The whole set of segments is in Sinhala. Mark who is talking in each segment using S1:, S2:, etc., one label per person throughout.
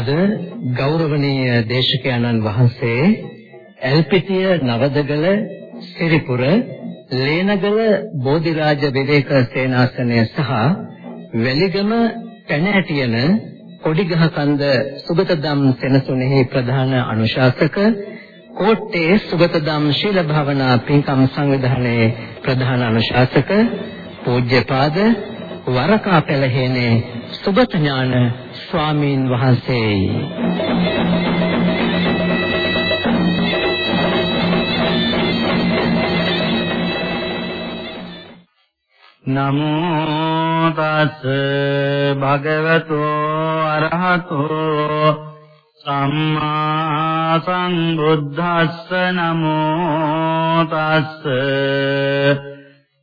S1: අද ගෞරවනීය දේශකයන්න් වහන්සේ එල්පිටිය නවදගල සිරිපුර ලේනගල බෝධිරාජ විවේක සේනාසනය සහ වැලිගම පැනහැටියන කොඩිගහ කන්ද සුගතදම් සෙනසුනේහි ප්‍රධාන අනුශාසක කෝට්ටේ සුගතදම් ශීල භාවනා පින්කම් සංවිධානයේ ප්‍රධාන අනුශාසක පූජ්‍යපාද වරකා පෙළහේනේ සුගත ඥාන ස්වාමීන් වහන්සේයි
S2: නමෝ තස් භගවතෝ අරහතෝ සම්මා සම්බුද්දස්ස නමෝ තස්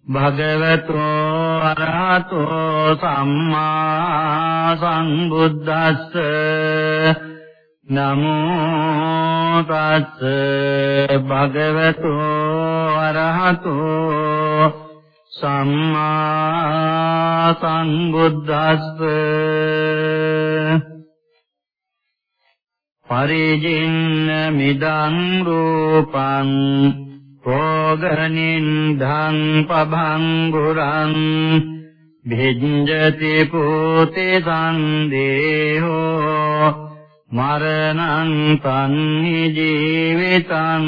S2: භගවතෝ අරහතෝ සම්මා සම්බුද්දස්ස නමෝ තස් භගවතෝ අරහතෝ සම්මා සංබුද්දස්ස පරිජින්න මිදං රූපං රෝගනින්දං පභංගුරං භිජ්ජති පෝතේ සන්දේහෝ මරණං තන්නි ජීවිතං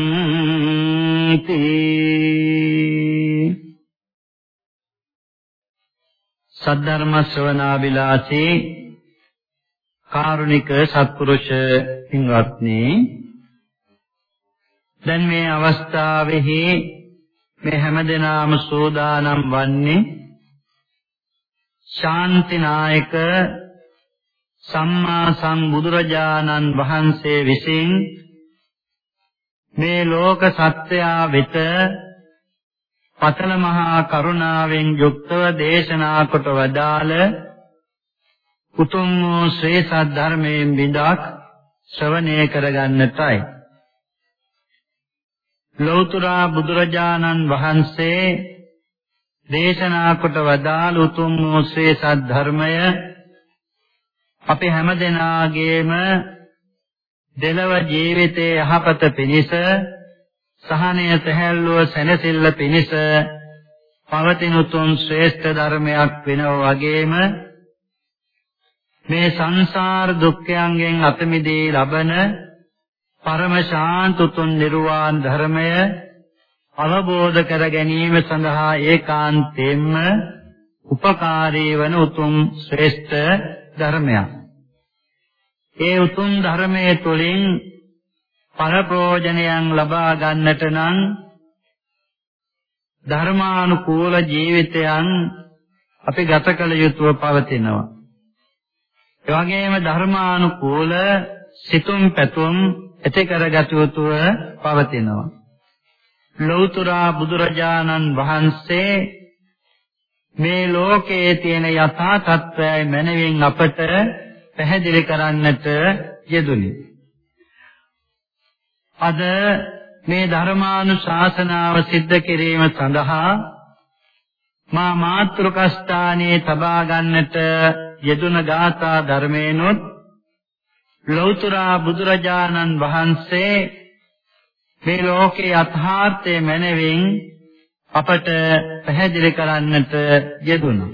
S2: තී සද්ධර්ම ශ්‍රවණාබිලාසී කාරුණික සත්පුරුෂ පින්වත්නි දැන් මේ අවස්ථාවෙහි මේ හැමදෙනාම සෝදානම් වන්නේ ශාන්තිනායක සම්මා සම්බුදුරජාණන් වහන්සේ විසින් මේ ලෝක සත්‍යය වෙත පතල මහා කරුණාවෙන් යුක්තව දේශනා කොට වදාළ උතුම් වූ ශ්‍රේ සද්ධර්මයෙන් බිඳක් ශ්‍රවණය කරගන්නටයි. ලෞතර බුදුරජාණන් වහන්සේ දේශනා කොට වදාළ උතුම් වූ ශ්‍රේ සද්ධර්මය අපි හැමදෙනාගේම දෙලව ජීවිතයේ යහපත පිණිස සහනය සැහැල්ලුව සැනසෙල්ල පිණිස පවතින උතුම් ශ්‍රේෂ්ඨ ධර්මයක් වෙනවා වගේම මේ සංසාර දුක්ඛයන්ගෙන් අත මිදී ලබන පරම ශාන්ත උතුම් නිර්වාණ ධර්මය අවබෝධ කර ගැනීම සඳහා ඒකාන්තයෙන්ම උපකාරී වන උතුම් ශ්‍රේෂ්ඨ ධර්මයක්. ඒ උතුම් ධර්මයේ තුලින් පරප්‍රෝජනයන් ලබා ගන්නට නම් ධර්මානුකූල ජීවිතයන් අපි ගත කළ යුතුව පවතිනවා. ඒ වගේම ධර්මානුකූල සිතුම් පැතුම් ඇති කරගත යුතුව පවතිනවා. ලෞතර බුදුරජාණන් වහන්සේ මේ ලෝකයේ තියෙන යථා තත්ත්වයයි මනවින් අපට පැහැදිලි කරන්නට යෙදුනි. අද මේ ධර්මානුශාසනාව සිද්ධ කිරීම සඳහා මා මාත්‍රකස්ථානයේ තබා ගන්නට යෙදුන ගාථා ධර්මේනොත් ලෞතර බුදුරජාණන් වහන්සේ මේ ලෝකේ යථාර්ථය මැනවින් අපට පැහැදිලි කරන්නට යෙදුණා.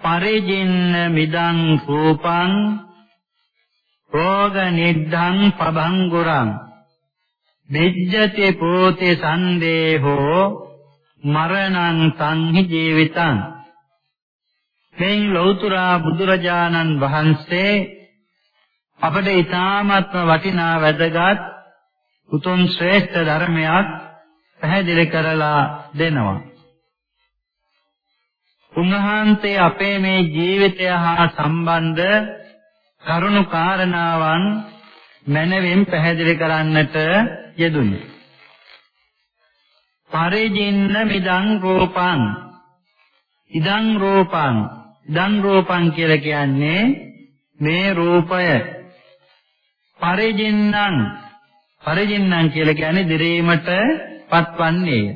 S2: පරිජින්න මිදං රූපං රෝග නිද්ධං පබංගුරං විජ්ජති පෝති සන්දේහෝ මරණං සංහි ජීවිතං මෙන් ලෞතුරා බුදුරජාණන් වහන්සේ අපට ඊ타ත්ම වටිනා වැදගත් උතුම් ශ්‍රේෂ්ඨ ධර්මයක් පැහැදිලි කරලා දෙනවා. උන්වහන්සේ අපේ මේ ජීවිතය හා සම්බන්ධ කරුණු කාරණාවන් මනවෙන් පැහැදිලි කරන්නට යෙදුනි. පරිජින්න මිදං රූපං ඉදං රූපං ඉදං රූපං කියලා කියන්නේ මේ රූපය පරිජින්නං පරිජින්නං කියලා කියන්නේ දිරීමට පත්වන්නේය.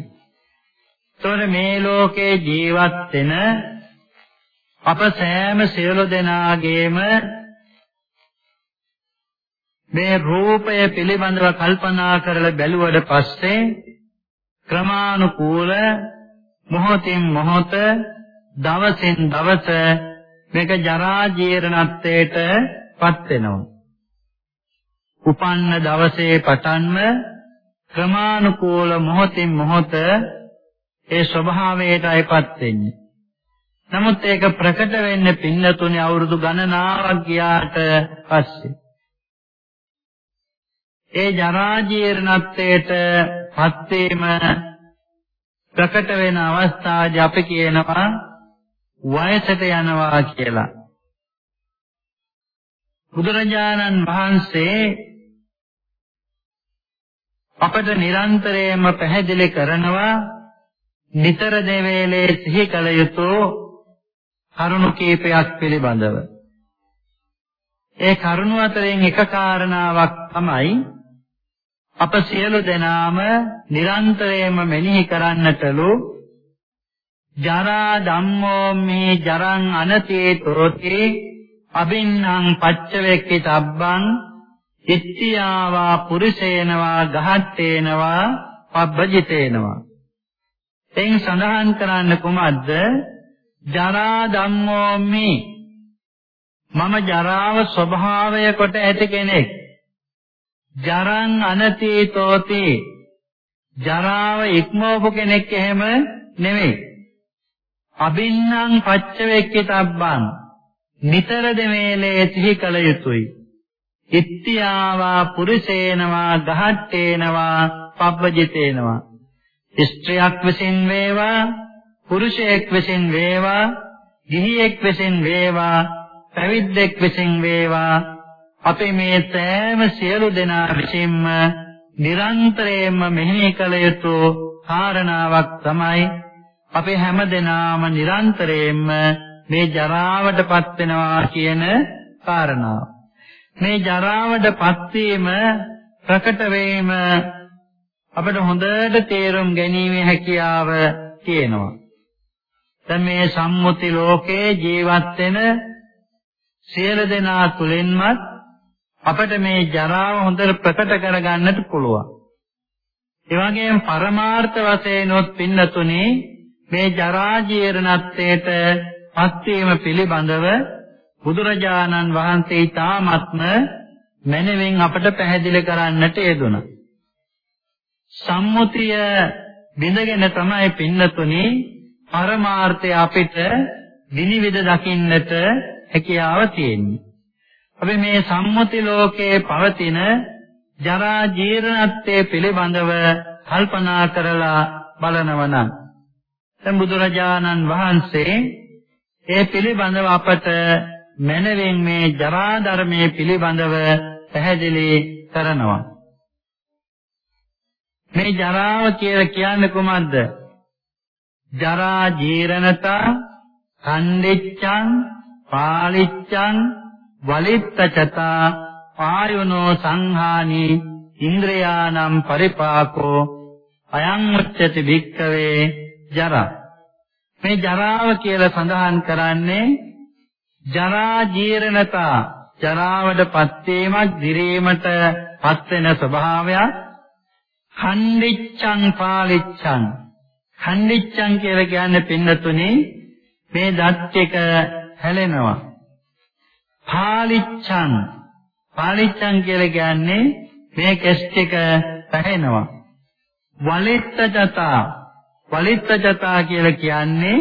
S2: එතකොට මේ ලෝකේ ජීවත් වෙන අප සෑම සියලු දෙනාගේම මේ රූපය පිළිබඳව කල්පනා කරලා බැලුවට පස්සේ ක්‍රමානුකූල මොහොතින් මොහොත දවසින් දවස මේක ජරා ජීර්ණත්වයට පත් වෙනවා. උපන්න දවසේ පටන්ම ක්‍රමානුකූල මොහොතින් මොහොත ඒ ස්වභාවයටයිපත් වෙන්නේ. නමුත් ඒක ප්‍රකට වෙන්නේ පින්නතුනේ අවුරුදු ගණනාවක් ගියාට පස්සේ. ඒ ජරා ජීර්ණත්වයට පත් වීම ප්‍රකට වෙන අවස්ථාවේදී අපි කියනවා වයසට යනවා කියලා. බුදුරජාණන් වහන්සේ අපට නිරන්තරයෙන්ම පැහැදිලි කරනවා නිතර දෙවේලේ සිහි කළ යුතු කරුණු කීපයක් පිළිබඳව. ඒ කරුණු අතරින් එක කාරණාවක් තමයි අප සියලු දෙනාම නිරන්තරයෙන්ම මෙනෙහි කරන්නටලු ජරා ධම්මෝ මේ ජරං අනතේ තොරති අබින්නම් පච්චවෙක්කි තබ්බං ඉත්‍යාවා පුරිසේනවා ගහත්තේනවා පබ්බජිතේනවා. එයින් සඳහන් කරන්න කුමක්ද? ජරා ධම්මෝ මේ මම ජරාව ස්වභාවය කොට ඇති කෙනෙක්. ජරං අනතීතෝති. ජරාව ඉක්මවපු කෙනෙක් එහෙම නෙවෙයි අබින්නම් පච්චවෙක්කිතබ්බං. නිතර දෙමේලේ සිහි කළ යුතුයි. ඉත්‍යාවා පුරුෂේනවා ගහට්ටේනවා පබ්බජිතේනවා ස්ත්‍රියක් විසින් වේවා පුරුෂයෙක් විසින් වේවා ගිහියෙක් විසින් වේවා පැවිද්දෙක් විසින් වේවා අපේ මේ සෑම සියලු දෙනා විසින්ම නිරන්තරයෙන්ම මෙහි කළ යුතු කාරණාවක් තමයි අපේ හැම දෙනාම නිරන්තරයෙන්ම මේ ජරාවටපත් වෙනවා කියන කාරණාව. මේ ජරාවටපත් වීම ප්‍රකට වීම අපිට හොඳට තේරුම් ගැනීමේ හැකියාව තියෙනවා. දැන් මේ සම්මුති ලෝකේ ජීවත් වෙන සියලු දෙනා තුලින්මත් අපිට මේ ජරාව හොඳට ප්‍රකට කරගන්නට පුළුවන්. ඒ වගේම පරමාර්ථ වශයෙන් උත් පින්නතුනේ මේ ජරා ජීර්ණත්වයට පත්වීම පිළිබඳව බුදුරජාණන් වහන්සේ ඊ타ත්ම මනවෙන් අපට පැහැදිලි කරන්නට යෙදුණා. සම්මුතිය බිඳගෙන තමයි පින්නතුනේ පරමාර්ථය අපිට විනිවිද දකින්නට හැකියාව තියෙන්නේ. අපි මේ සම්මුති ලෝකයේ පවතින ජරා ජීර්ණත්වයේ පිළිබඳව කල්පනා කරලා බලනවා නම් දැන් බුදුරජාණන් වහන්සේ ඒ පිළිබඳව අපට මනවෙන් මේ ජරා ධර්මයේ පිළිබඳව පැහැදිලි කරනවා. මේ ජරාව කියලා කියන්නේ කොහොමද ජරා ජීර්ණතා කණ්ඩෙච්ඡං පාලිච්ඡං වලිත්තචතා පායුනෝ සංහානි ඉන්ද්‍රයානම් පරිපාකෝ අයං උච්චති භික්ඛවේ ජරා. මේ ජරාව කියලා සඳහන් කරන්නේ ජරා ජීර්ණතා ජරාවටපත් වීමක් දිරීමට පත් වෙන ස්වභාවයක් ඛණ්ඩිච්ඡං පාලිච්ඡං. ඛණ්ඩිච්ඡං කියලා කියන්නේ පින්නතුනේ මේ දත් එක හැලෙනවා. පාලිච්ඡං. පාලිච්ඡං කියලා කියන්නේ මේ කෙස් ටික පැහැෙනවා. වලිත්තජතා. වලිත්තජතා කියලා කියන්නේ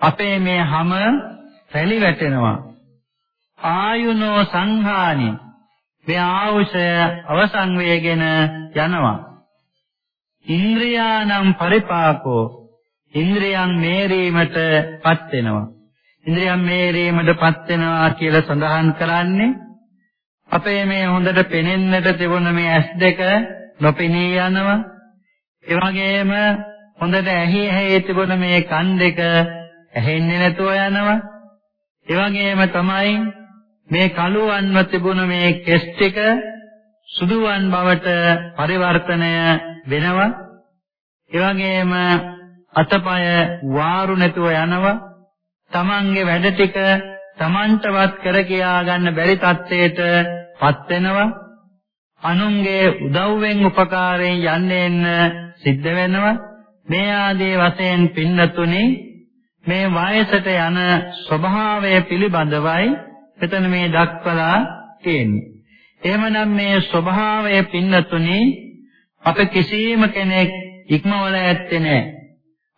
S2: අපේ මේ හැම රැලි වැටෙනවා. ආයුනෝ සංහානි. මේ ආවුෂය අවසන් වේගෙන යනවා. ඉන්ද්‍රියානම් පරිපාකෝ. ඉන්ද්‍රියන් මේරීමටපත් වෙනවා. ඉන්ද්‍රියන් මේරීමටපත් වෙනවා කියලා සඳහන් කරන්නේ අපේ මේ හොඳට පෙනෙන්නට තිබුණ මේ ඇස් දෙක නොපෙනී යනවා. ඒ වගේම හොඳට ඇහි ඇහි තිබුණ මේ කන් දෙක ඇහෙන්නේ නැතුව යනවා. ඒ වගේම තමයි මේ කළුවන්ව තිබුණ මේ කෙස් ටික සුදුවන් බවට පරිවර්තනය වෙනවා. ඒ වගේම අතපය වාරු නැතුව යනවා. තමන්ගේ වැඩ ටික තමන්ටවත් කර කියා ගන්න බැරි තත්ත්වයට පත් වෙනවා. අනුන්ගේ උදව්වෙන් උපකාරයෙන් යන්නේ එන්න සිද්ධ වෙනවා. මේ ආදී වශයෙන් පින්නතුනි මේ වයසට යන ස්වභාවය පිළිබඳවයි මෙතන මේ දක්වලා තියෙන්නේ. එහෙමනම් මේ ස්වභාවය පින්නතුනි අප කිසිම කෙනෙක් ඉක්මවල ඇත්තේ නැහැ.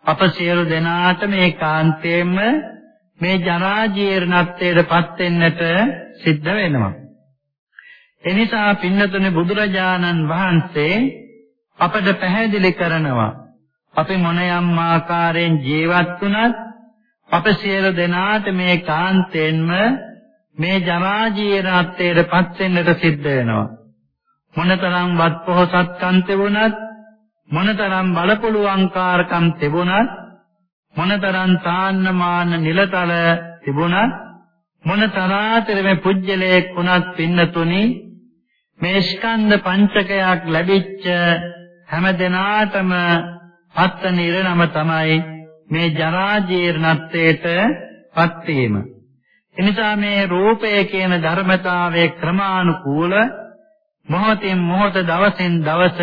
S2: අප සියලු දෙනාට මේ කාන්තේම මේ ජරා ජීර්ණත්වයටපත් වෙන්නට සිද්ධ වෙනවා. එනිසා පින්නතුනේ බුදුරජාණන් වහන්සේ අපට පැහැදිලි කරනවා අපි මොනියම් ආකාරයෙන් ජීවත් වුණත් අප සියලු දෙනාට මේ කාන්තෙන්ම මේ ජරා ජීර්ණත්වයටපත් වෙන්නට සිද්ධ වෙනවා. මොනතරම් වත් පොහසත්කම් තිබුණත් මොනතරම් බලපොළුවංකාරකම් තිබුණත් මොනතරම් තාන්නමාන නිලතල තිබුණත් මොනතරාතරම පුජ්‍යලයක් වුණත් පින්නතුනි මේ ස්කන්ධ පංචකයක් ලැබිච්ච හැම දිනාටම පත්තන ඉරණම තමයි මේ ජරා ජීර්ණත්වයට පත් වීම. එනිසා මේ රූපය කියන ධර්මතාවයේ ක්‍රමානුකූල මොහොතින් මොහොත දවසින් දවස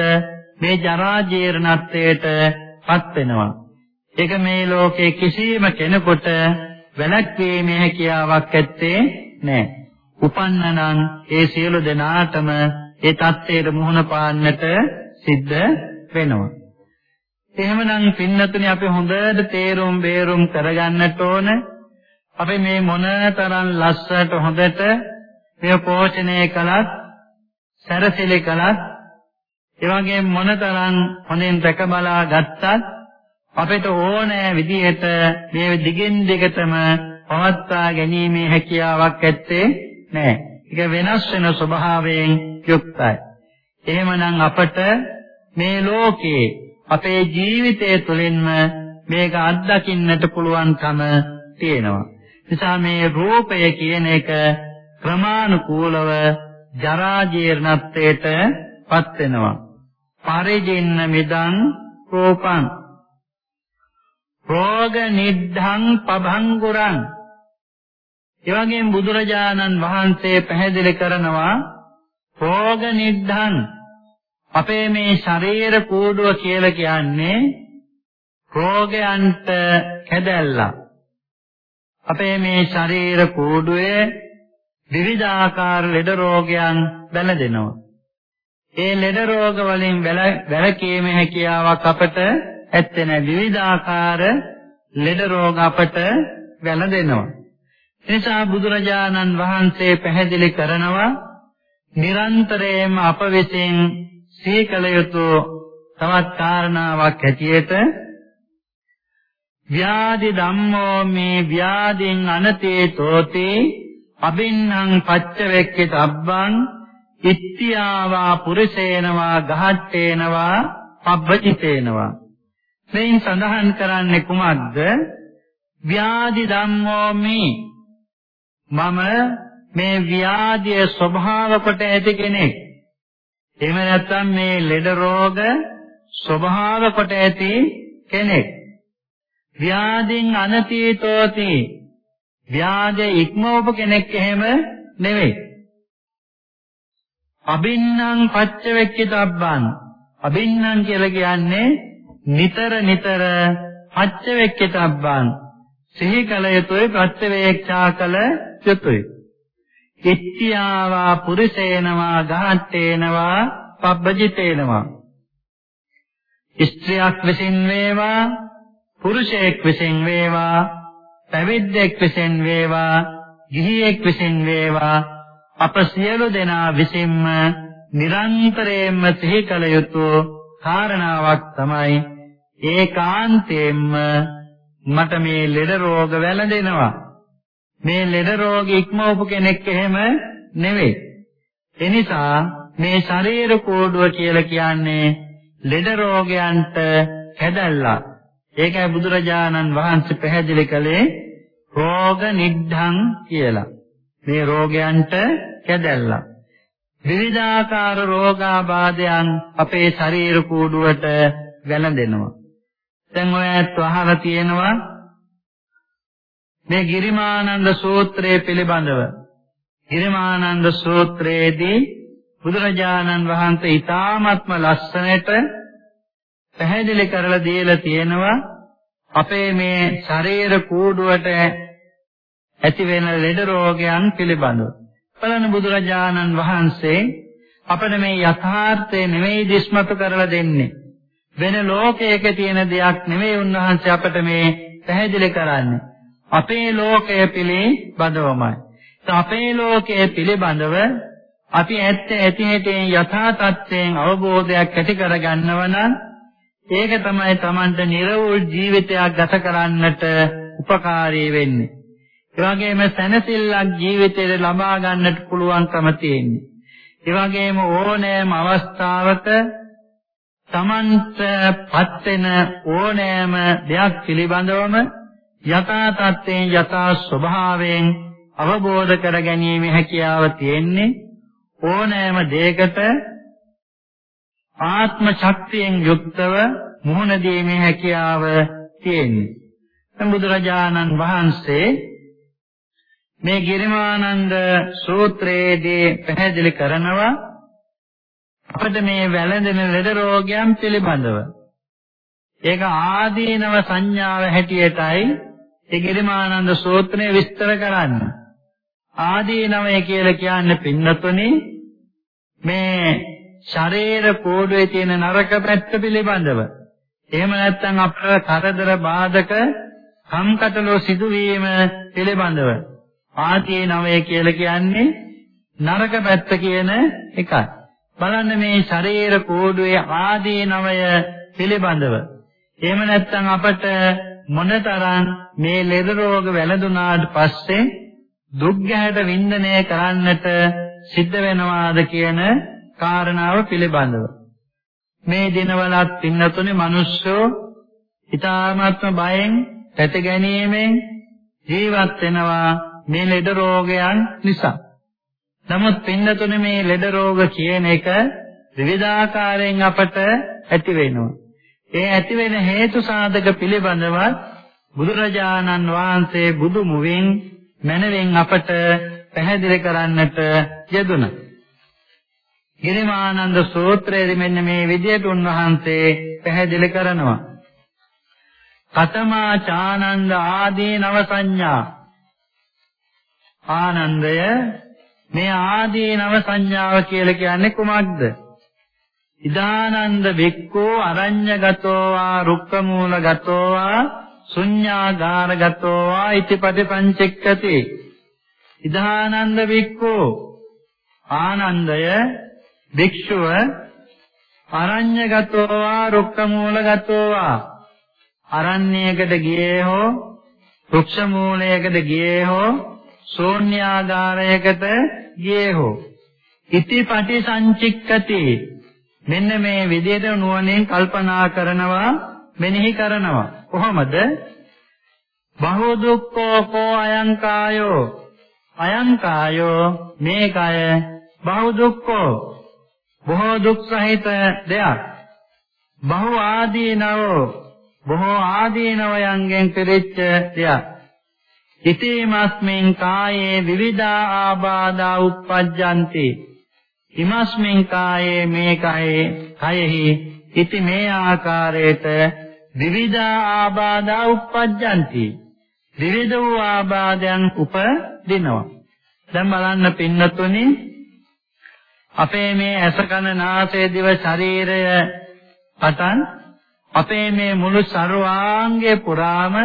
S2: මේ ජරා ජීර්ණත්වයට පත් වෙනවා. ඒක මේ ලෝකේ කිසිම කෙනෙකුට වැළැක්වීමේ හැකියාවක් ඇත්තේ නැහැ. උපන්නනම් ඒ සියලු දෙනාටම ඒ தත්ත්වයට මුහුණ පාන්නට සිද්ධ වෙනවා. එහෙමනම් පින්නතුනි අපි හොඳට තේරුම් බේරුම් කරගන්නට ඕන. අපි මේ මොනතරම් ලස්සට හොඳට මේ පෝෂණය කළත්, සැරසිලි කළත්, ඒ වගේම මොනතරම් හොඳින් රැක බලා ගත්තත් අපිට ඕනෑ විදිහට මේ දිගින් දිගටම පවත්වා ගැනීමේ හැකියාවක් ඇත්තේ නැහැ. ඒක වෙනස් වෙන ස්වභාවයෙන් යුක්තයි. එහෙමනම් අපට මේ ලෝකේ අපේ ජීවිතය තුළින්ම මේක අත්දකින්නට පුළුවන්කම තියෙනවා. නිසා මේ රූපය කියන එක ක්‍රමානුකූලව ජරා ජීර්ණත්වයට පත් වෙනවා. පරිජින්න මිදං රූපං රෝග නිද්ධං පභංගුරං එවැගේම බුදුරජාණන් වහන්සේ පැහැදිලි කරනවා රෝග නිද්ධං අපේ මේ ශරීර කූඩුව කියලා කියන්නේ රෝගයන්ට කැදැල්ලා අපේ මේ ශරීර කූඩුවේ විවිධාකාර ලෙඩ රෝගයන් බැලදෙනවා ඒ ලෙඩ රෝග වලින් වැළකීමේ හැකියාවක් අපට ඇත්තේ නැහැ. විවිධාකාර ලෙඩ රෝග අපට වැළඳෙනවා. එනිසා බුදුරජාණන් වහන්සේ පැහැදිලි කරනවා නිරන්තරයෙන්ම අප විසින් සීකල යුතු තවත් කාරණාවක් ඇටියට ව්‍යාධි ධම්මෝ මේ ව්‍යාධින් අනතේ තෝති අබින්නම් පච්චවෙක්කිත අබ්බං ඉත්‍යාවා පුරිසේනවා ගහට්ටේනවා පබ්බචිතේනවා මෙයින් සඳහන් කරන්නේ කුමක්ද? ව්‍යාධි ධම්මෝමි මම මේ ව්‍යාධිය ස්වභාව කොට ඇති කෙනෙක්. එහෙම නැත්නම් මේ ලෙඩ රෝග ස්වභාව කොට ඇති කෙනෙක්. ව්‍යාධින් අනතීතෝති ව්‍යාධි ඉක්මවපු කෙනෙක් එහෙම නෙවෙයි. අබින්නම් පච්චවෙක්කිතබ්බන් අබින්නම් කියලා කියන්නේ නිතර නිතර පච්චවෙක්කිතබ්බං සිහි කල යුතුයි ප්‍රත්‍යවේක්ෂා කල යුතුයි. ඉත්‍යාවා පුරිසේනවා ගහට්ටේනවා පබ්බජිතේනවා. ස්ත්‍රියක් විසින් වේවා පුරුෂයෙක් විසින් වේවා පැවිද්දෙක් විසින් වේවා ගිහියෙක් විසින් වේවා අප සියලු දෙනා විසින්ම නිරන්තරයෙන්ම සිහි කළ යුතු කාරණාවක් තමයි ඒකාන්තයෙන්ම මට මේ ලෙඩ රෝග වැළඳෙනවා. මේ ලෙඩ රෝග ඉක්මවපු කෙනෙක් එහෙම නෙවෙයි. එනිසා මේ ශරීර කෝඩුව කියලා කියන්නේ ලෙඩ රෝගයන්ට හැදැල්ලා. ඒකයි බුදුරජාණන් වහන්සේ පැහැදිලි කළේ රෝග නිද්ධං කියලා. මේ රෝගයන්ට කැදැල්ලා. විවිධාකාර රෝගාබාධයන් අපේ ශරීර කූඩුවට වැළඳෙනවා. දැන් ඔයත් අහලා තියෙනවා මේ ගිරිමානන්ද සූත්‍රයේ පිළිබඳව. ගිරිමානන්ද සූත්‍රයේදී බුදුරජාණන් වහන්සේ ඊ타ත්ම ලස්සනට පැහැදිලි කරලා දීලා තියෙනවා අපේ මේ ශරීර කූඩුවට ඇති වෙන ලෙඩ රෝගයන් පිළිබඳව. බලන්න බුදුරජාණන් වහන්සේ අපිට මේ යථාර්ථය නෙමෙයි දිස්මතු කරලා දෙන්නේ. වෙන ලෝකයක තියෙන දෙයක් නෙමෙයි උන්වහන්සේ අපිට මේ පැහැදිලි කරන්නේ. අපේ ලෝකය පිළිබඳවමයි. අපේ ලෝකයේ පිළිබඳව අපි ඇත්ත ඇති හැටෙන් යථා තත්ත්වයෙන් අවබෝධයක් ඇති කරගන්නව නම් ඒක තමයි Tamanට නිර්වෘල් ජීවිතයක් ගත කරන්නට උපකාරී වෙන්නේ. ඒ වගේම සැනසෙල්ලක් ජීවිතේ ලබා ගන්නට පුළුවන්කම තියෙන්නේ. ඒ වගේම ඕනෑම අවස්ථාවක Tamanටපත් වෙන ඕනෑම දෙයක් පිළිබඳවම යථා තත්ත්වයෙන් යථා ස්වභාවයෙන් අවබෝධ කර ගැනීම හැකියාව තියෙන්නේ ඕනෑම දෙයකට ආත්ම ශක්තියෙන් යුක්තව මුහුණ දීමේ හැකියාව තියෙන්නේ. බුදුරජාණන් වහන්සේ මේ ගිරිමානන්ද සූත්‍රයේදී පැහැදිලි කරනවා අපිට මේ වැළඳෙන ලෙඩ රෝගයන් පිළිබඳව. ඒක ආදීනව සංඥාව හැටියටයි ඒ ගිරිමානන්ද සූත්‍රය විස්තර කරන්නේ. ආදීනවය කියලා කියන්නේ පින්නතුනි මේ ශරීර කෝඩුවේ තියෙන නරක පැත්ත පිළිබඳව. එහෙම නැත්නම් අපේ කරදර බාධක කම්කටොළු සිදුවීම පිළිබඳව. ආදීනවය කියලා කියන්නේ නරක පැත්ත කියන එකයි. බලන්න මේ ශරීර කෝඩුවේ ආදීනවය පිළිබඳව. එහෙම නැත්නම් අපට මොනතරම් මේ ලෙඩ රෝග වැළඳුනාට පස්සේ දුක් ගැහැට වින්දනය කරන්නට සිද්ධ වෙනවාද කියන කාරණාව පිළිබඳව මේ දිනවලත් පින්නතුනේ මිනිස්සු ඊ타ත්ම බයෙන් පැත ගැනීමෙන් ජීවත් වෙනවා මේ ලෙඩ රෝගයන් නිසා. නමුත් පින්නතුනේ මේ ලෙඩ රෝග කියන එක විවිධාකාරයෙන් අපට ඇති වෙනවා. ඒ ඇති වෙන හේතු සාධක පිළිබඳව බුදුරජාණන් වහන්සේ බුදු මුවින් මනරෙන් අපට පැහැදිලි කරන්නට යෙදුණා. ගිරිමානන්ද සූත්‍රයේ මෙන්න මේ විදියට උන්වහන්සේ පැහැදිලි කරනවා. කතමා චානන්ද ආදී නව සංඥා ආනන්දය මේ ආදී නව සංඥාව කියලා කියන්නේ කුමක්ද? ඉදානන්ද වික්ඛෝ අරඤ්‍යගතෝ වා රුක්කමූලගතෝ වා ශුඤ්ඤාගාරගතෝ වා ඉතිපටි පංචෙක්කති ඉදානන්ද වික්ඛෝ ආනන්දය භික්ෂුව අරඤ්‍යගතෝ වා රුක්කමූලගතෝ වා අරණ්‍යයකට ගියේ හෝ වෘක්ෂ මූලයකට ගියේ හෝ ශූන්‍යාගාරයකට ගියේ හෝ ඉතිපටි සංචික්කති මෙන්න මේ විදිහට නුවණෙන් කල්පනා කරනවා මෙනෙහි කරනවා. කොහොමද? බහු දුක්ඛෝ කෝ අයං කායෝ අයං කායෝ මේ කය බහු දුක්ඛෝ. බොහෝ දුක් සහිත දෙයක්. බහු ආදීනවෝ බොහෝ ආදීනවයන්ගෙන් පිරිච්ච දෙයක්. ඉතේමස්මින් කායේ විවිධා ආබාධා උප්පජ්ජಂತಿ. ඉමස්මින් කායේ මේ කයේ කයෙහි ඉති මේ ආකාරයට විවිධ ආබාධා උප්පජ්ජಂತಿ විවිධ වූ ආබාධයන් උපදිනවා. දැන් බලන්න පින්නතුනි අපේ මේ ඇස කන නාසය දිව ශරීරය පටන් අපේ මේ මුළු සර්වාංගය පුරාම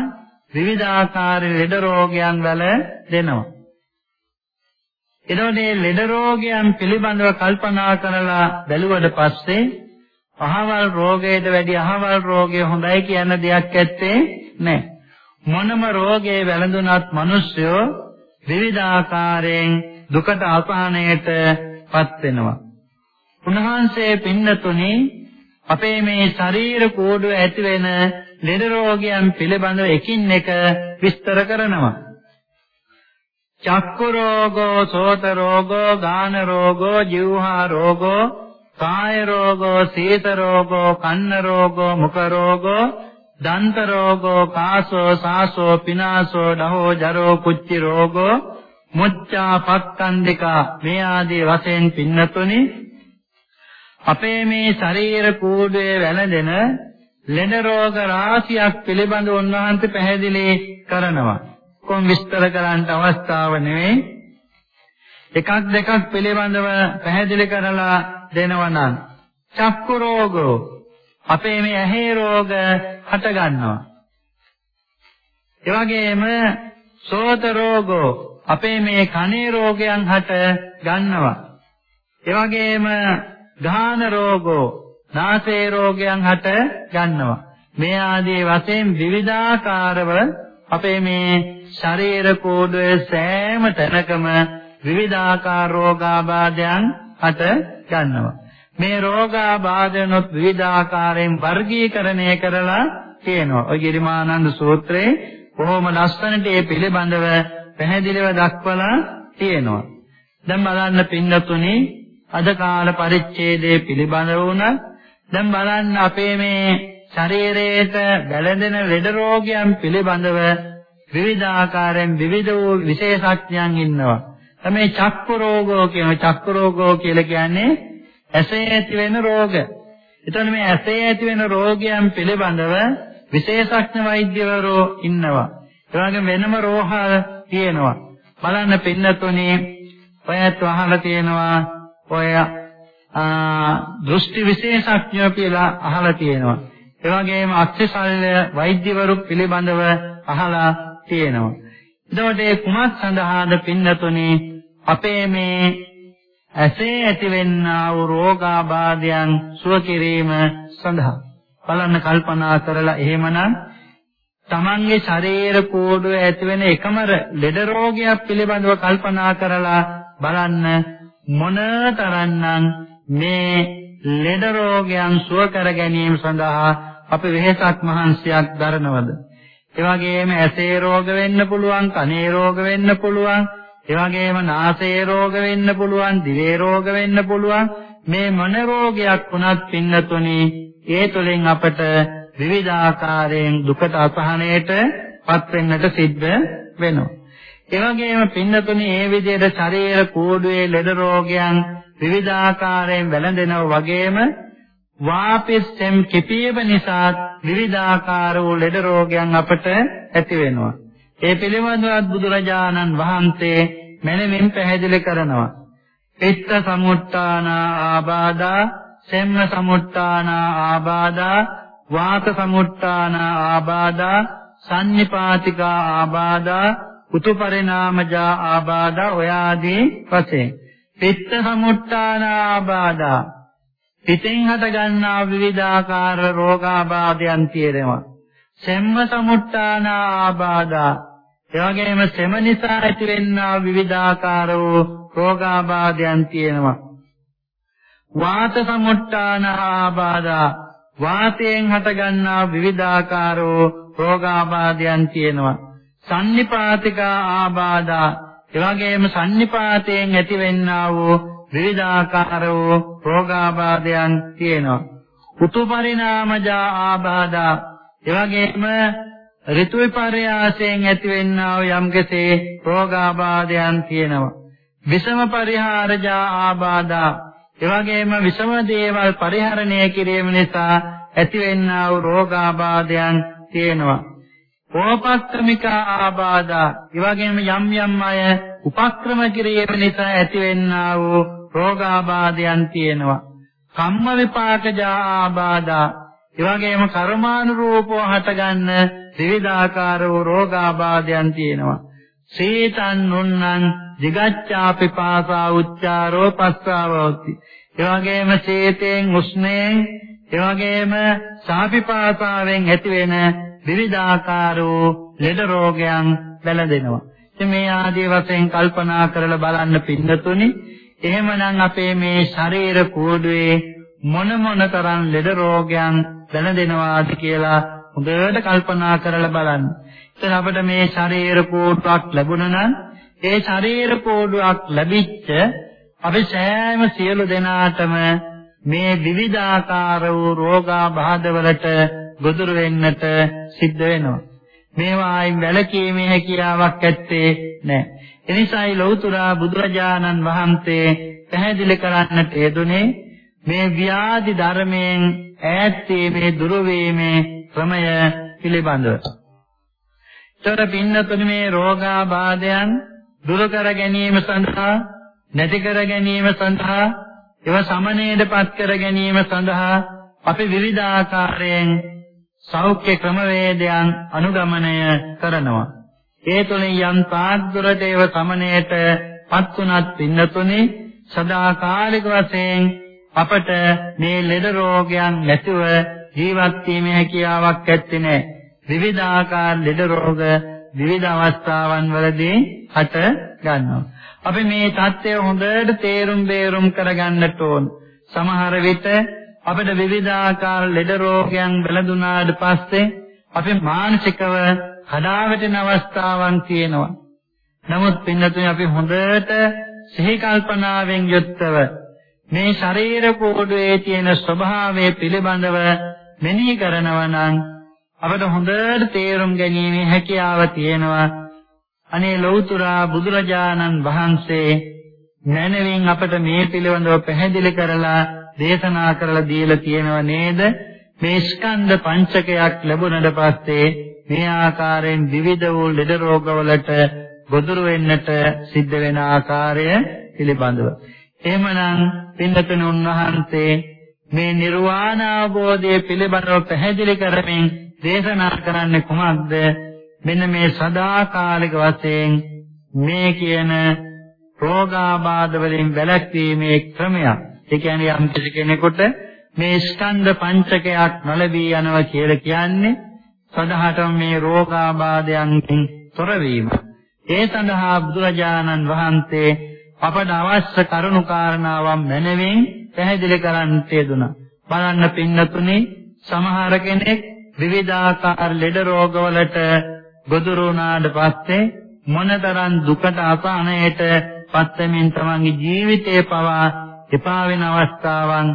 S2: විවිධාකාර ලෙඩ රෝගයන් වල දෙනවා. එතකොට මේ ලෙඩ රෝගයන් පිළිබඳව කල්පනා කරලා බැලුවට පස්සේ අහවල් රෝගයට වැඩි අහවල් රෝගය හොඳයි කියන දෙයක් ඇත්තේ නැහැ. මොනම රෝගේ වැළඳුනත් මිනිස්සු විවිධාකාරයෙන් දුකට අසහනයටපත් වෙනවා. උන්වහන්සේ පින්නතුනි අපේ මේ ශරීර කෝඩුව ඇති වෙන ලෙඩ රෝගයන් පිළිබඳව එකින් එක විස්තර කරනවා. චක්කු රෝගෝ, සෝත රෝගෝ, ගාන රෝගෝ, જીවහා රෝගෝ, කාය රෝගෝ, සීත රෝගෝ, කන්න රෝගෝ, මුඛ රෝගෝ, දන්ත රෝගෝ, කාසෝ, සාසෝ, පිනාසෝ, ඩහෝ, ජරෝ, කුච්චි රෝගෝ, මුච්ඡා පක්ඛන්දිකා මේ ආදී වශයෙන් පින්නතුනි අපේ මේ ශරීර කූඩුවේ වැළඳෙන ලෙඩ රෝග රාශියක් පිළිබඳව උන්වහන්සේ පැහැදිලි කරනවා. කොම් විස්තර කරන්න අවස්ථාව නෙවෙයි. එකක් දෙකක් පිළිබඳව පැහැදිලි කරලා දෙනවා නම් චක්කු රෝගෝ අපේ මේ ඇහි රෝග හට ගන්නවා. ඒ වගේම සෝත රෝගෝ අපේ මේ කනේ රෝගයන් හට ගන්නවා. ඒ වගේම ගාන රෝගෝ නාසයේ රෝගයන් හට ගන්නවා. මේ ආදී වශයෙන් විවිධාකාරව අපේ මේ ශරීර කෝඩුවේ සෑම තැනකම විවිධාකාර රෝගාබාධයන් හට ගන්නවා. මේ රෝගාබාධනොත් විවිධාකාරයෙන් වර්ගීකරණය කරලා තියෙනවා. ඔය ගිරිමානන්ද සූත්‍රයේ කොහොම ලස්සනට මේ පිළිබඳව පැහැදිලිව දක්වලා තියෙනවා. දැන් බලන්න පින්නතුනි අද කාල පරිච්ඡේදයේ පිළිබඳව වුණ දැන් බලන්න අපේ මේ ශරීරයට බැලඳෙන ලෙඩ රෝගයන් පිළිබඳව විවිධ ආකාරයෙන් විවිධ වූ විශේෂඥයන් ඉන්නවා. මේ චක්කු රෝගෝ කියන චක්කු රෝගෝ කියලා කියන්නේ ඇසේ ඇති වෙන රෝග. එතකොට මේ ඇසේ ඇති වෙන රෝගයන් පිළිබඳව විශේෂඥ වෛද්‍යවරු ඉන්නවා. ඒ වගේම වෙනම රෝහල් තියෙනවා. බලන්න පින්නතුනේ ඔයත් අහලා තියෙනවා ඔය දෘෂ්ටි විශේෂඥයෝ කියලා අහලා තියෙනවා. ඒ වගේම අක්ෂිසල්‍ය වෛද්‍යවරු පිළිබඳව අහලා තියෙනවා. එතකොට මේ කුමක් සඳහාද පින්නතුනේ? අපේ මේ ඇසේ ඇතිවෙන්නා වූ රෝගාබාධයන් සුව කිරීම සඳහා. බලන්න කල්පනා කරලා එහෙමනම් තමන්ගේ ශරීර කෝඩුවේ ඇතිවෙන එකම ලෙඩ රෝගයක් පිළිබඳව කල්පනා කරලා බලන්න මොනතරම්නම් මේ ලෙඩ රෝගයන් සුව කර ගැනීම සඳහා අපි වෙහෙසක් මහන්සියක් දරනවද? ඒ වගේම ඇසේ රෝග වෙන්න පුළුවන් කනේ රෝග වෙන්න පුළුවන් ඒ වගේම නාසයේ රෝග වෙන්න පුළුවන් දිවේ රෝග වෙන්න පුළුවන් මේ මොන රෝගයක් වුණත් පින්නතුනි ඒ තුළින් අපට විවිධ ආකාරයෙන් දුකට අසහනයට පත් වෙන්නට සිද්ධ වෙනවා. ඒ වගේම පින්නතුනි මේ විදිහට ශරීර කෝඩුවේ ලෙඩ රෝගයන් විවිධ ආකාරයෙන් වැළඳෙනවා වගේම වාපිස්සෙම් කිපීම නිසා විවිධ ආකාර වූ ලෙඩ රෝගයන් අපට ඇති වෙනවා. ඒ පිළිබඳව බුදුරජාණන් වහන්සේ මැනවින් පැහැදිලි කරනවා. පිත්ත සමුට්ඨාන ආබාධා, සෙම්ම සමුට්ඨාන ආබාධා, වාත සමුට්ඨාන ආබාධා, සන්නිපාතිකා ආබාධා, උතුපරිණාමජා ආබාධා ඔය ආදී වශයෙන්. පිත්ත සමුට්ඨාන ආබාධා පිටින් හට ගන්නා විවිධාකාර රෝගාබාධයන් තියෙනවා. සෙම්ම සමුට්ඨාන ආබාධා ඒ වගේම සෙම නිසා ඇතිවෙනා විවිධාකාර වූ රෝගාබාධයන් තියෙනවා. වාත සමුට්ඨාන ආබාධා වාතයෙන් හටගන්නා විවිධාකාර වූ රෝගාබාධයන් තියෙනවා. සන්නිපාතික ආබාධා එවැගේම සන්නිපාතයෙන් ඇතිවෙනා වූ විවිධාකාර වූ රෝගාබාධයන් තියෙනවා. උතු පරිණාමජා ආබාධා එවැගේම ඍතු විපර්යාසයෙන් ඇතිවෙනා වූ යම්කසේ රෝගාබාධයන් තියෙනවා. විෂම පරිහාරජා ආබාධා එවැගේම විෂම දේවල් පරිහරණය කිරීම නිසා ඇතිවෙනා වූ රෝගාබාධයන් තියෙනවා. ඕපක්‍රමික ආබාධා එවැගේම යම් යම් අය උපක්‍රම කිරීම නිසා ඇතිවෙනා වූ රෝගාබාධයන් තියෙනවා. කම්ම විපාකජා ආබාධා එවැගේම කර්මානුරූපව හටගන්න විවිධාකාර වූ රෝගාබාධයන් තියෙනවා. සීතන් නුන්නං දිගච්ඡාපි පාසා උච්චාරෝ පස්සාවෝති. එවැගේම සීතෙන් උෂ්ණයෙන් එවැගේම සාපිපාසාවෙන් ඇතිවෙන විවිධාකාර වූ ලෙඩ රෝගයන් බැලඳෙනවා. ඉතින් මේ ආදී වශයෙන් කල්පනා කරලා බලන්න පින්නතුනි එහෙමනම් අපේ මේ ශරීර කෝඩුවේ මොන මොන තරම් ලෙඩ රෝගයන් දැනෙනවාද කියලා හොඳට කල්පනා කරලා බලන්න. එතන අපිට මේ ශරීර කෝඩුවක් ලැබුණා නම් ඒ ශරීර කෝඩුවක් ලැබිච්ච අපි සෑම සියලු දෙනාටම මේ විවිධාකාර වූ රෝගාබාධවලට ගොදුරු වෙන්නට සිද්ධ වෙනවා. මේවායින් වැළකීමේ හැකියාවක් ඇත්තේ නැහැ. එනිසායි ලෞතර බුදුරජාණන් වහන්සේ පැහැදිලි කරන්නට යෙදුනේ මේ ව්‍යාධි ධර්මයෙන් ඈත් වීමේ දුරු වීමේ ක්‍රමය පිළිබඳව. ତොර පින්නතුනි මේ රෝගාබාධයන් දුරු කර ගැනීම සඳහා නැති කර ගැනීම සඳහා ඒව සමනයටපත් කර ගැනීම සඳහා අපි විවිධ ආකාරයෙන් සෞඛ්‍ය ක්‍රමවේදයන් අනුගමනය කරනවා. ඒ තුළින් යම් තාද්දුරට ඒව සමනයටපත් උනත් පින්නතුනේ සදාකාලික වශයෙන් අපට මේ ලෙඩ රෝගයන් නැතිව ජීවත් වීමේ හැකියාවක් ඇත්තේ නැහැ. විවිධ ආකාර ලෙඩ රෝග විවිධ අවස්ථාවන් වලදී හට ගන්නවා. අපි මේ தත්ත්වය හොඳට තේරුම් බේරුම් කරගන්නට ඕන. සමහර විට අපිට විවිධාකාර ලෙඩ රෝගයන් බැලඳුනාට පස්සේ අපි මානසිකව හදාවැටෙන අවස්ථාවන් තියෙනවා. නමුත් පින්නතුනි අපි හොඳට සිහි කල්පනාවෙන් යුක්තව මේ ශරීර කෝඩුවේ තියෙන ස්වභාවය පිළිබඳව මෙනෙහි කරනවා නම් අපට හොඳට තේරුම් ගැනීමේ හැකියාව තියෙනවා. අනේ ලෞතුරා බුදුරජාණන් වහන්සේ මනවින් අපට මේ පිළිබඳව පැහැදිලි කරලා දේශනා කරලා දීලා තියෙනව නේද? මේ ස්කන්ධ පංචකයක් ලැබුණට පස්සේ මේ ආකාරයෙන් විවිධ වූ ලෙඩ රෝගවලට ගොදුරු වෙන්නට සිද්ධ වෙන ආකාරය පිළිබඳව. එහෙමනම් පින්නතුන් උන්වහන්සේ මේ නිර්වාණ අවබෝධය පිළිබඳව පැහැදිලි කරමින් දේශනා කරන්නේ කුමක්ද? මෙන්න මේ සදාකාලික වශයෙන් මේ කියන රෝගාබාධ වලින් වැළැක්වීමේ ක්‍රමයක්. ඒ කියන්නේ යම් කෙනෙකුට මේ ස්කන්ධ පංචකයක් නොලැබී යනවා කියලා කියන්නේ සදහටම මේ රෝගාබාධයන්ගෙන් තොර වීම. ඒ සඳහා බුදුරජාණන් වහන්සේ අපට අවශ්‍ය කරුණු කාරණාවන් මැනවින් පැහැදිලි කරන්නට යෙදුණා. බලන්න පින්නතුනේ සමහර කෙනෙක් විවිධාකාර ලෙඩ රෝගවලට ගොදුරු වුණාට පස්සේ මොනතරම් දුකට අසහනයට පත්වෙමින් තමන්ගේ ජීවිතේ පවා එපා වෙන අවස්ථාවන්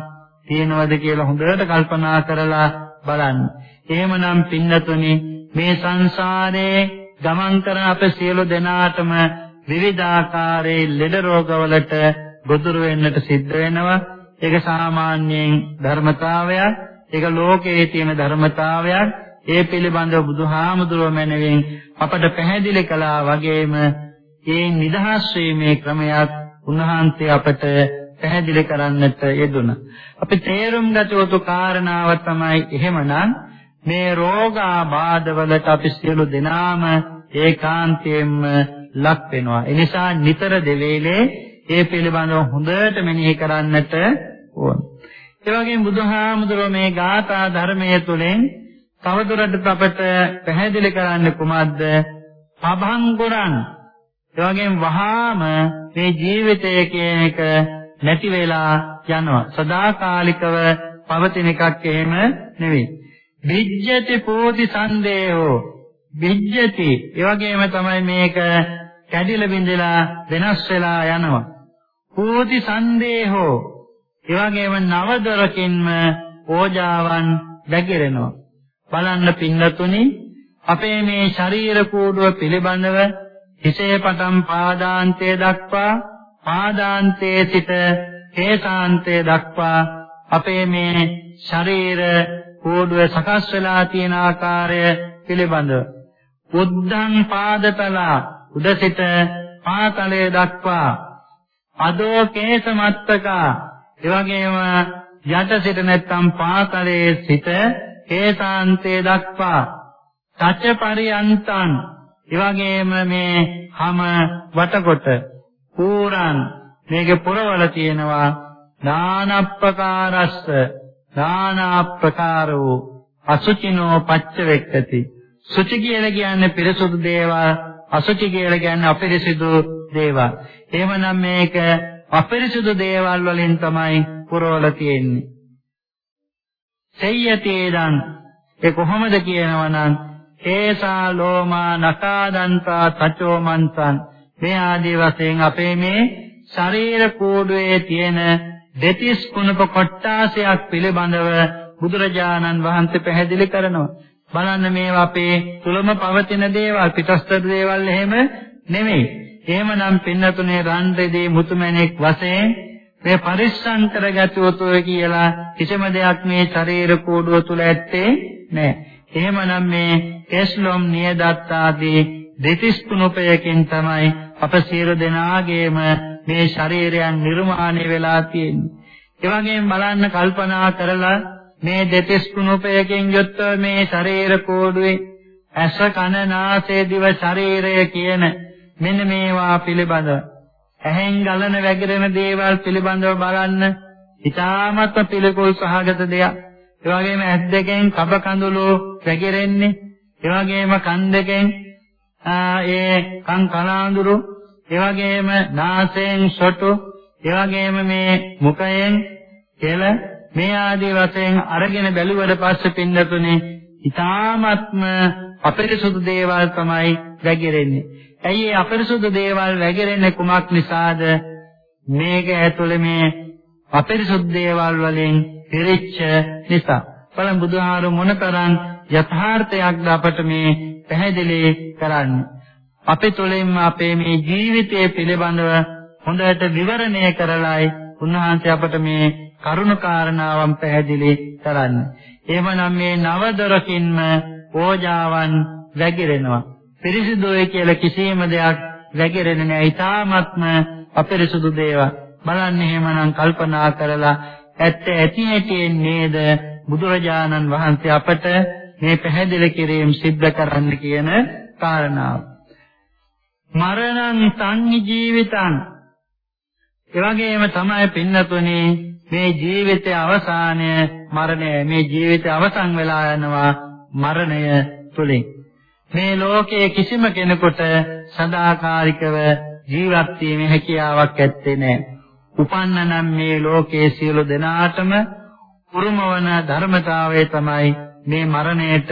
S2: තියෙනවද කියලා හොඳට කල්පනා කරලා බලන්න. එහෙමනම් පින්නතුනි මේ සංසාරේ ගමන් කරන අප සියලු දෙනාටම විවිධාකාරයේ ලෙඩ රෝගවලට ගොදුරු වෙන්නට සිද්ධ වෙනවා. ඒක සාමාන්‍යයෙන් ධර්මතාවයක්. ඒක ලෝකයේ තියෙන ධර්මතාවයක්. ඒ පිළිබඳව බුදුහාමුදුරුව මැනවින් අපට පැහැදිලි කළා වගේම ඒ නිදහස් වීමේ ක්‍රමයක් උන්වහන්සේ අපට පැහැදිලි කරන්නට යෙදුණා. අපි තේරුම් ගත යුතු කාරණාව තමයි එහෙමනම් මේ රෝගාබාධවලට අපි සියලු දෙනාම ඒකාන්තයෙන්ම ලක් වෙනවා. ඒ නිසා නිතර දෙවේලේ ඒ පිළිබඳව හොඳට මෙනෙහි කරන්නට ඕන. ඒ වගේම බුදුහාමුදුරුවෝ මේ ගාථා ධර්මයේ තුලින් තවදුරටත් අපට පැහැදිලි කරන්න කුමක්ද? පබංගුරන්. ඒ වගේම වහාම මේ ජීවිතය කියන එක නැති වෙලා යනවා. සදාකාලිකව පවතින එකක් එහෙම නෙවෙයි. විජ්ජති පෝති සන්දේහෝ විජ්ජති ඒ වගේම තමයි මේක කැඩිලා බිඳලා වෙනස් වෙලා යනවා. පෝති සන්දේහෝ ඒ වගේම නවදොරකින්ම ඕජාවන් වැగిරෙනවා. බලන්න පින්නතුනි අපේ මේ ශරීර කූඩුව පිළිබඳව හිසේ පටන් පාදාන්තය දක්වා පාදාන්තයේ සිට හේතාන්තය දක්වා අපේ මේ ශරීර කූඩුව සකස් වෙලා තියෙන ආකාරය පිළිබඳව. උද්දං පාදතලා උඩ සිට පාතලයේ දක්වා අදෝ කේස මත්තකා එවැගේම යට සිට නැත්තම් පාතලයේ සිට හේතාන්තයේ දක්වා. සච්ච පරියන්තං එවැගේම මේ හැම වටකොට පූරන් මේකේ පුරවල තියෙනවා නානප්පකාරස්ස. නානාප්පකාරෝ අසුචිනෝ පච්චවෙක්කති. සුචි කියලා කියන්නේ පිරිසුදු දේවල් අසුචි කියලා කියන්නේ අපිරිසිදු දේවල්. එහෙමනම් මේක අපිරිසිදු දේවල් වලින් තමයි පුරවල තියෙන්නේ. සෙය්‍යතේදං ඒ කොහොමද කියනවනම් ඒසා ලෝමා නකාදන්තා තචෝ මන්තං මේ ආදී වශයෙන් අපේ මේ ශරීර කෝඩුවේ තියෙන දෙතිස් කුණප කොට්ටාසයක් පිළිබඳව බුදුරජාණන් වහන්සේ පැහැදිලි කරනවා. බලන්න මේවා අපේ තුලම පවතින දේවල් පිටස්තර දේවල් එහෙම නෙමෙයි. එහෙමනම් පින්නතුනේ රන් රෙදි මුතුමැණික් වශයෙන් මේ පරිස්සම් කරගත යුතුයි කියලා කිසිම දෙයක් මේ ශරීර කෝඩුව තුල ඇත්තේ නැහැ. එහෙමනම් මේ කෙස්ලොම් නියදත් ආදී දෙතිස් කුණපයකින් තමයි අප සියලු දෙනාගේම මේ ශරීරයන් නිර්මාණය වෙලා තියෙන්නේ. ඒ වගේම බලන්න කල්පනා කරලා මේ දෙතිස් කුණපයකින් යුක්ත මේ ශරීර කෝඩුවේ ඇස කන නාසය දිව ශරීරය කියන මෙන්න මේවා පිළිබඳව ඇහෙන් ගලන වැగిරෙන දේවල් පිළිබඳව බලන්න ඊටාමත් පිළිකුල් සහගත දෙයක්. ඒ වගේම ඇස් දෙකෙන් කබ කඳුළු වැగిරෙන්නේ. ඒ වගේම කන් දෙකෙන් ඒ කන් කලාඳුරු, ඒ වගේම නාසයෙන් සොටු, ඒ වගේම මේ මුඛයෙන් කෙල මේ ආදී වශයෙන් අරගෙන බැලුවට පස්සේ පින්නතුනේ ඊටාමත්ම අපිරිසුදු දේවල් තමයි වැగిරෙන්නේ. ඇයි මේ අපරිසුදු දේවල් වැగిරෙන්නේ කුමක් නිසාද? මේක ඇතුලේ මේ අපරිසුදු දේවල් වලින් පිරිච්ච නිසා. බලන්න බුදුහාරු මොනතරම් යථාර්ථයක්ද අපට මේ පැහැදිලි කරන්නේ. අපි තුළින්ම අපේ මේ ජීවිතය පිළිබඳව හොඳට විවරණය කරලායි උන්වහන්සේ අපට මේ කරුණාකාරණාවන් පැහැදිලි කරන්නේ. එවනම් මේ නවදොරකින්ම පෝජාවන් වැగిරෙනවා. පිරිසිදුයි කියලා කිසිම දෙයක් වැగిරෙන්නේ නැහැ. ඊ타ත්ම අපිරිසුදු දේවල්. බලන්න එහෙමනම් කල්පනා කරලා ඇත්ත ඇති ඇටියෙන් නේද බුදුරජාණන් වහන්සේ අපට මේ පැහැදිලි කිරීම සිද්ධ කරන්න කියන කාරණාව. මරණං සංඤි ජීවිතං එවැගේම තමයි පින්නතුනේ මේ ජීවිතයේ අවසානය මරණය මේ ජීවිතය අවසන් වෙලා යනවා මරණය තුලින් මේ ලෝකයේ කිසිම කෙනෙකුට සදාකාලිකව ජීවත් වීමේ හැකියාවක් ඇත්තේ නැහැ. උපන්න නම් මේ ලෝකයේ සියලු දෙනාටම උරුමවන ධර්මතාවය තමයි මේ මරණයට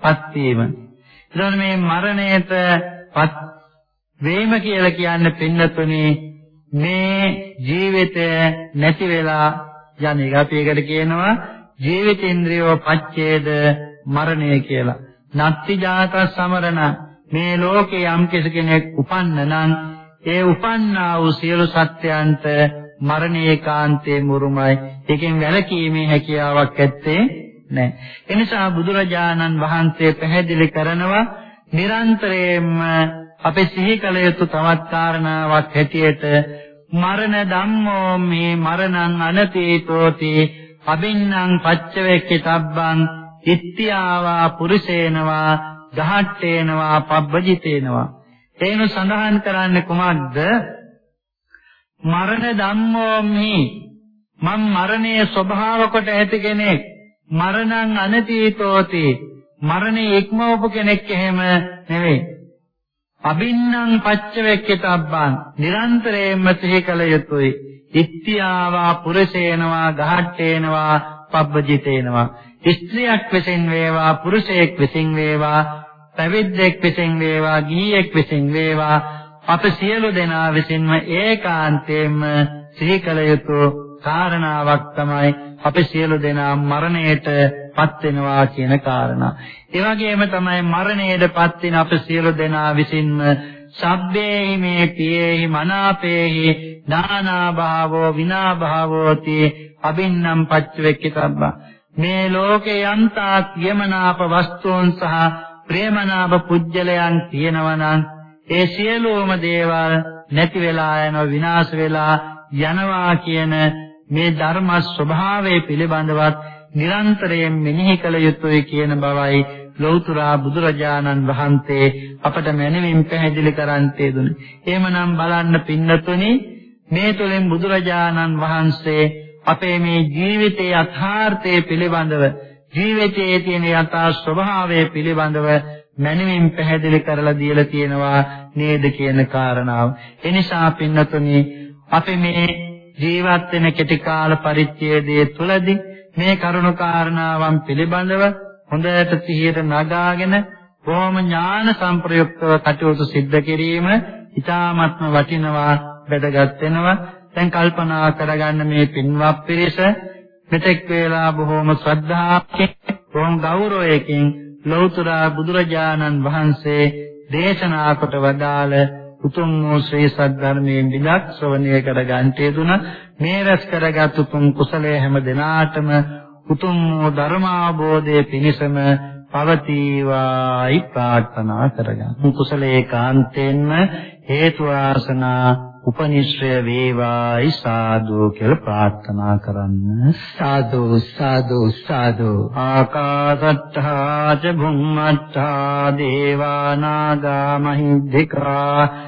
S2: පත්වීම. එතකොට මේ මරණයට පත් වීම කියලා කියන්නේ පින්නතුනේ මේ ජීවිතය නැති වෙලා යන එක. අපි ඒකට කියනවා ජීවිතේන්ද්‍රියව පච්ඡේද මරණය කියලා. නත්ති ජාත සමරණ මේ ලෝකේ යම් කෙනෙක් උපන්න නම් ඒ උපන්නා වූ සියලු සත්‍යයන්ට මරණේ කාන්තේ මුරුමයි ඒකෙන් වැළකීමේ හැකියාවක් ඇත්තේ නැහැ එනිසා බුදුරජාණන් වහන්සේ පැහැදිලි කරනවා නිරන්තරයෙන්ම අපේ සිහි කළ යුතු තවත් කාරණාවක් හැටියට මරණ ධම්මෝ මේ මරණං අනතීතෝති අබින්නම් පච්චවේක්කිතබ්බං ඉත්‍යාවා පුරුෂේනවා ගහට්ටේනවා පබ්බජිතේනවා. එයිනු සඳහන් කරන්නේ කුමක්ද? මරණ ධම්මෝමි මම් මරණයේ ස්වභාව කොට ඇති කෙනෙක්. මරණං අනතීතෝති. මරණේ ඉක්මවපු කෙනෙක් එහෙම නෙවෙයි. අබින්නම් පච්චවෙක්කිතබ්බං නිරන්තරයෙන්ම සිහි කළ යුතුයි. ඉත්‍යාවා පුරුෂේනවා ගහට්ටේනවා පබ්බජිතේනවා. ස්ත්‍රියක් විසින් වේවා පුරුෂයෙක් විසින් වේවා පැවිද්දෙක් විසින් වේවා ගිහියෙක් විසින් වේවා අප සියලු දෙනා විසින්ම ඒකාන්තයෙන්ම සිහි කළ යුතු කාරණාවක් තමයි අපි සියලු දෙනා මරණයට පත් වෙනවා කියන කාරණා. ඒ වගේම තමයි මරණයට පත් වෙන අප සියලු දෙනා විසින්ම සබ්බේහි මේ පියේහි මනාපේහි නානා භාවෝ විනා භාවෝති අබින්නම් පච්චවෙක්කිතබ්බා මේ ලෝකේ යන්තා කියමනාප වස්තුන් සහ ප්‍රේමනාප පුජ්‍යලයන් තියෙනවා නම් ඒ සියලුම දේවල් නැති වෙලා යනවා විනාශ වෙලා යනවා කියන මේ ධර්ම ස්වභාවය පිළිබඳවත් නිරන්තරයෙන් මෙනෙහි කළ යුතුයි කියන බවයි ලෞතර බුදුරජාණන් වහන්සේ අපට මැනවින් පැහැදිලි කරන්තේ දුන්නේ. එහෙමනම් බලන්න පින්නතුනි මේ තුලින් බුදුරජාණන් වහන්සේ අපේ මේ ජීවිතයේ යථාර්ථය පිළිබඳව ජීවිතයේ තියෙන යථා ස්වභාවය පිළිබඳව මනමින් පැහැදිලි කරලා දීලා තියෙනවා නේද කියන කාරණාව. ඒ නිසා පින්නතුනි අපි මේ ජීවත් වෙන කෙටි කාල පරිච්ඡේදයේ තුලදී මේ කරුණු කාරණාවන් පිළිබඳව හොඳට සිහියට නගාගෙන කොහොම ඥාන සංප්‍රයුක්තව කටයුතු සිද්ධ කිරීම ඉතාමත්ම වටිනවා වැදගත් වෙනවා. දැන් කල්පනා කරගන්න මේ පින්වත් පිරිස මෙතෙක් වේලා බොහෝම ශ්‍රද්ධාවෙන් බොහොම ගෞරවයෙන් ලෞතර බුදුරජාණන් වහන්සේ දේශනා කොට වදාළ උතුම් වූ ශ්‍රී සද්ධර්මයෙන් විදක් ශ්‍රවණය කර ගන්නට යෙදුන මේ රැස් කරගත් උතුම් කුසලයේ හැම දිනාටම උතුම් වූ ධර්මාභෝධයේ පිණසම පවතිවායි ප්‍රාර්ථනා කරගන්න. කුසලයේ කාන්තෙන්ම හේතු ආසනා උපනිශ්‍රය වේවායි සාදු කියලා ප්‍රාර්ථනා කරන්න.
S1: සාදු සාදු සාදු
S2: ආකාසත්තා ච භුම්මත්තා දේවා නාග මහිද්దికා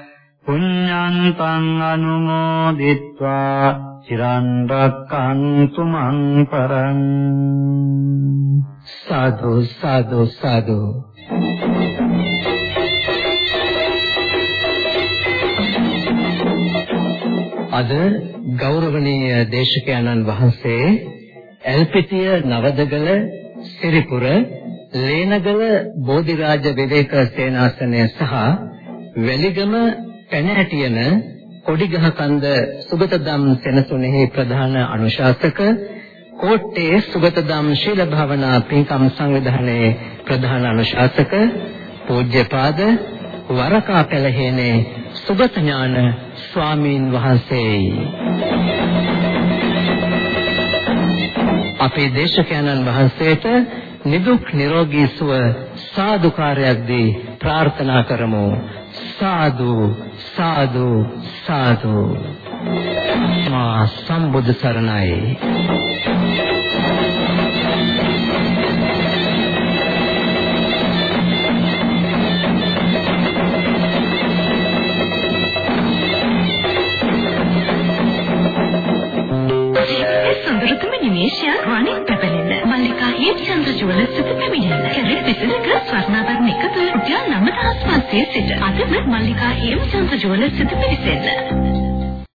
S2: පුඤ්ඤන්තං අනුමෝදිත්වා චිරන් රක්ඛන්තු මං පරං
S1: සාදු සාදු සාදු. අද ගෞරවනීය දේශකයන්න් වහන්සේ එල්පිටිය නවදගල සිරිපුර ලේනගල බෝධිරාජ විවේක සේනාසනය සහ වැලිගම පැනහැටියන කොඩිගහ කන්ද සුගතදම් සෙනසුනේහි ප්‍රධාන අනුශාසක කෝට්ටේ සුගතදම් ශීල භාවනා පින්කම් සංවිධානයේ ප්‍රධාන අනුශාසක පූජ්‍යපාද වරකා පෙළහේනේ සුගත ඥාන ස්වාමීන් වහන්සේයි අපේ දේශකයන්න් වහන්සේට නිදුක් නිරෝගී සුව සාදුකාරයක් දී ප්‍රාර්ථනා කරමු. සාදු සාදු සාදු. මා සම්බුදු සරණයි.
S3: සුන්දරතම නිමේෂය රණින් පැපලෙන්න මල්ලිකා හේමචන්ද්‍ර ජුවලර්ස් සිට පැමිණෙන්න කැලේ පිටනක ස්වර්ණාභරණ එකතු රුපියල් 9500 සිට අදම මල්ලිකා හේමචන්ද්‍ර ජුවලර්ස් සිට පිවිසෙන්න